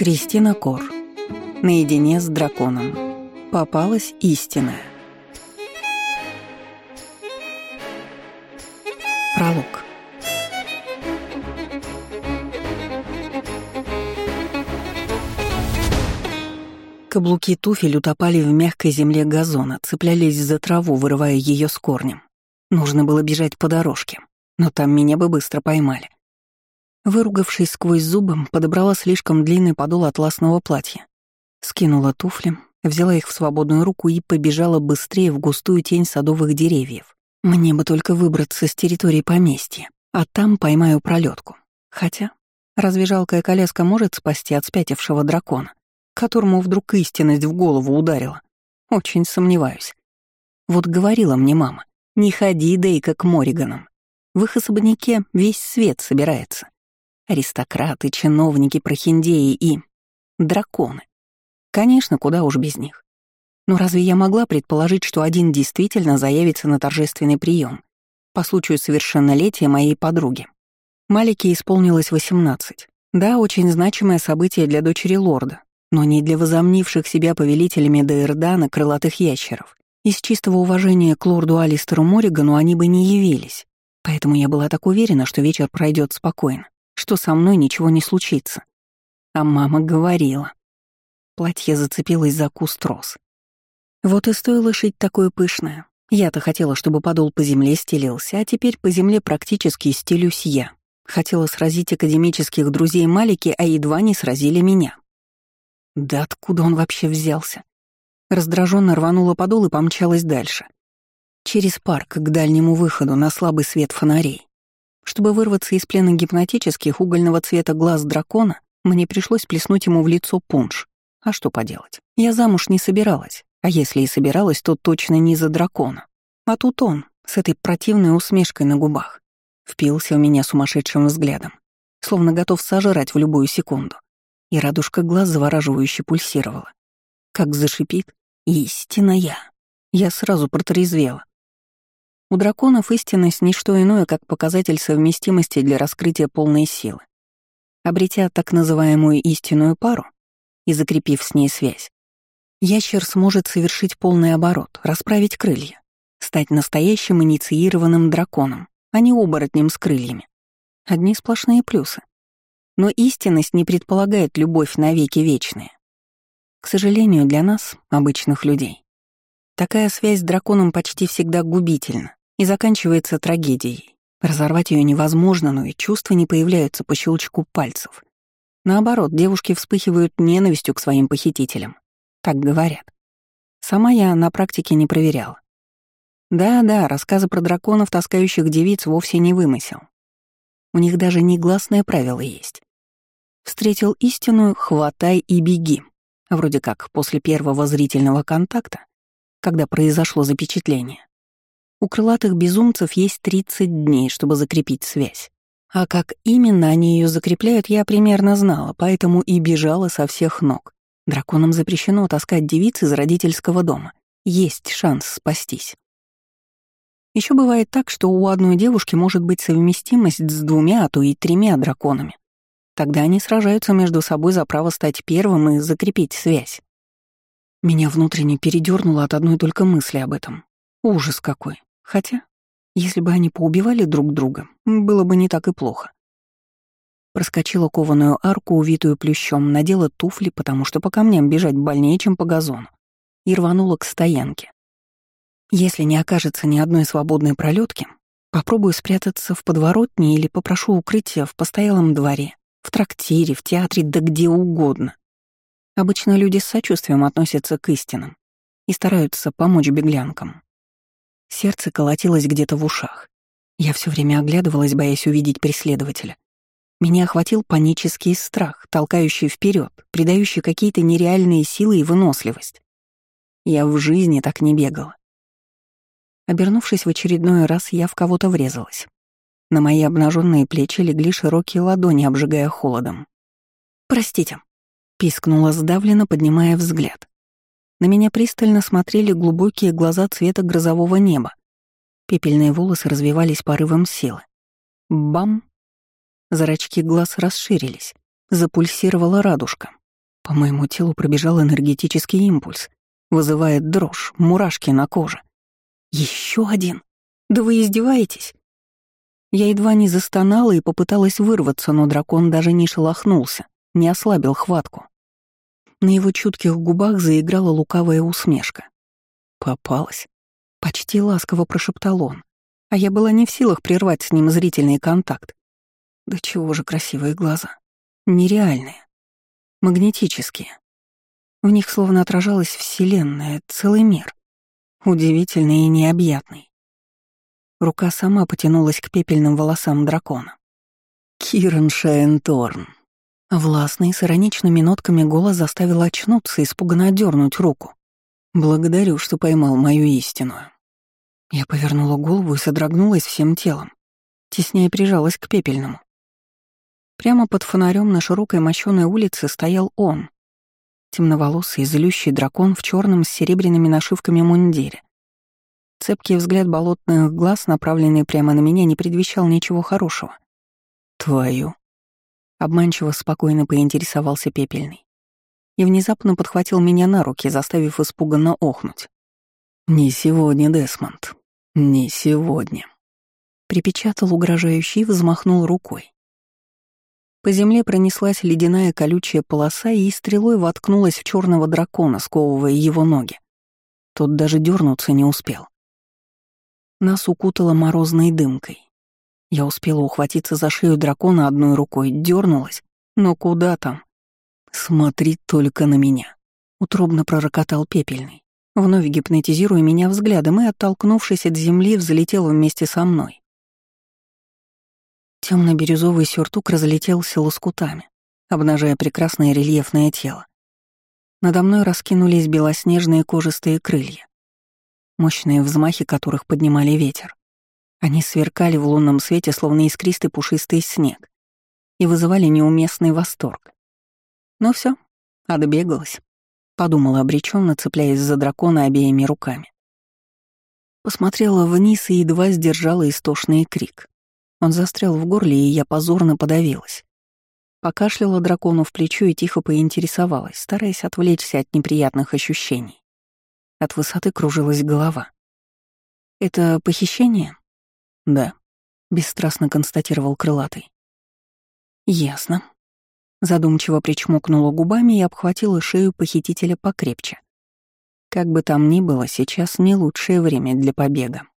Кристина Кор. Наедине с драконом. Попалась истинная. Пролог. Каблуки туфель утопали в мягкой земле газона, цеплялись за траву, вырывая ее с корнем. Нужно было бежать по дорожке, но там меня бы быстро поймали. Выругавшись сквозь зубы, подобрала слишком длинный подол атласного платья. Скинула туфли, взяла их в свободную руку и побежала быстрее в густую тень садовых деревьев. Мне бы только выбраться с территории поместья, а там поймаю пролетку. Хотя, разве жалкая коляска может спасти от спятившего дракона, которому вдруг истинность в голову ударила? Очень сомневаюсь. Вот говорила мне мама, не ходи, Дейка, к Мориганам. В их особняке весь свет собирается. Аристократы, чиновники, прохиндеи и... драконы. Конечно, куда уж без них. Но разве я могла предположить, что один действительно заявится на торжественный прием по случаю совершеннолетия моей подруги? Малике исполнилось 18. Да, очень значимое событие для дочери лорда, но не для возомнивших себя повелителями Дейрдана крылатых ящеров. Из чистого уважения к лорду Алистеру Морригану они бы не явились, поэтому я была так уверена, что вечер пройдет спокойно что со мной ничего не случится. А мама говорила. Платье зацепилось за куст роз. Вот и стоило шить такое пышное. Я-то хотела, чтобы подол по земле стелился, а теперь по земле практически стелюсь я. Хотела сразить академических друзей Малики, а едва не сразили меня. Да откуда он вообще взялся? Раздраженно рванула подол и помчалась дальше. Через парк к дальнему выходу на слабый свет фонарей. Чтобы вырваться из плена гипнотических угольного цвета глаз дракона, мне пришлось плеснуть ему в лицо пунш. А что поделать? Я замуж не собиралась. А если и собиралась, то точно не за дракона. А тут он, с этой противной усмешкой на губах, впился в меня сумасшедшим взглядом, словно готов сожрать в любую секунду. И радужка глаз завораживающе пульсировала. Как зашипит «Истинная!» Я сразу протрезвела. У драконов истинность — не что иное, как показатель совместимости для раскрытия полной силы. Обретя так называемую истинную пару и закрепив с ней связь, ящер сможет совершить полный оборот, расправить крылья, стать настоящим инициированным драконом, а не оборотнем с крыльями. Одни сплошные плюсы. Но истинность не предполагает любовь навеки вечные. К сожалению, для нас, обычных людей, такая связь с драконом почти всегда губительна и заканчивается трагедией. Разорвать ее невозможно, но и чувства не появляются по щелчку пальцев. Наоборот, девушки вспыхивают ненавистью к своим похитителям. Так говорят. Сама я на практике не проверяла. Да-да, рассказы про драконов, таскающих девиц, вовсе не вымысел. У них даже негласное правило есть. Встретил истину, хватай и беги. Вроде как после первого зрительного контакта, когда произошло запечатление. У крылатых безумцев есть 30 дней, чтобы закрепить связь. А как именно они ее закрепляют, я примерно знала, поэтому и бежала со всех ног. Драконам запрещено таскать девиц из родительского дома. Есть шанс спастись. Еще бывает так, что у одной девушки может быть совместимость с двумя, а то и тремя драконами. Тогда они сражаются между собой за право стать первым и закрепить связь. Меня внутренне передернуло от одной только мысли об этом. Ужас какой. Хотя, если бы они поубивали друг друга, было бы не так и плохо. Проскочила кованую арку, увитую плющом, надела туфли, потому что по камням бежать больнее, чем по газону, и рванула к стоянке. Если не окажется ни одной свободной пролетки, попробую спрятаться в подворотне или попрошу укрытия в постоялом дворе, в трактире, в театре, да где угодно. Обычно люди с сочувствием относятся к истинам и стараются помочь беглянкам. Сердце колотилось где-то в ушах. Я все время оглядывалась, боясь увидеть преследователя. Меня охватил панический страх, толкающий вперед, придающий какие-то нереальные силы и выносливость. Я в жизни так не бегала. Обернувшись в очередной раз, я в кого-то врезалась. На мои обнаженные плечи легли широкие ладони, обжигая холодом. «Простите», — пискнула сдавленно, поднимая взгляд. На меня пристально смотрели глубокие глаза цвета грозового неба, Пепельные волосы развивались порывом силы. Бам! Зрачки глаз расширились. Запульсировала радужка. По моему телу пробежал энергетический импульс, вызывая дрожь, мурашки на коже. Еще один? Да вы издеваетесь? Я едва не застонала и попыталась вырваться, но дракон даже не шелохнулся, не ослабил хватку. На его чутких губах заиграла лукавая усмешка. Попалась. Почти ласково прошептал он, а я была не в силах прервать с ним зрительный контакт. Да чего же красивые глаза. Нереальные. Магнетические. В них словно отражалась Вселенная, целый мир. Удивительный и необъятный. Рука сама потянулась к пепельным волосам дракона. «Киран Шаенторн». Властный, с ироничными нотками голос заставил очнуться и испуганно отдернуть руку. «Благодарю, что поймал мою истинную». Я повернула голову и содрогнулась всем телом. Теснее прижалась к пепельному. Прямо под фонарем на широкой мощёной улице стоял он. Темноволосый, злющий дракон в черном с серебряными нашивками мундире. Цепкий взгляд болотных глаз, направленный прямо на меня, не предвещал ничего хорошего. «Твою?» Обманчиво спокойно поинтересовался Пепельный. И внезапно подхватил меня на руки, заставив испуганно охнуть. «Не сегодня, Десмонд. Не сегодня». Припечатал угрожающий и взмахнул рукой. По земле пронеслась ледяная колючая полоса и стрелой воткнулась в черного дракона, сковывая его ноги. Тот даже дернуться не успел. Нас укутало морозной дымкой. Я успела ухватиться за шею дракона одной рукой, дернулась, но куда там? «Смотри только на меня», — утробно пророкотал пепельный, вновь гипнотизируя меня взглядом и, оттолкнувшись от земли, взлетел вместе со мной. Темно-бирюзовый сюртук разлетелся лоскутами, обнажая прекрасное рельефное тело. Надо мной раскинулись белоснежные кожистые крылья, мощные взмахи которых поднимали ветер. Они сверкали в лунном свете, словно искристый пушистый снег, и вызывали неуместный восторг. Но все, отбегалась, подумала обреченно, цепляясь за дракона обеими руками. Посмотрела вниз и едва сдержала истошный крик. Он застрял в горле, и я позорно подавилась. Покашляла дракону в плечо и тихо поинтересовалась, стараясь отвлечься от неприятных ощущений. От высоты кружилась голова. «Это похищение?» «Да», — бесстрастно констатировал крылатый. «Ясно». Задумчиво причмокнула губами и обхватила шею похитителя покрепче. Как бы там ни было, сейчас не лучшее время для побега.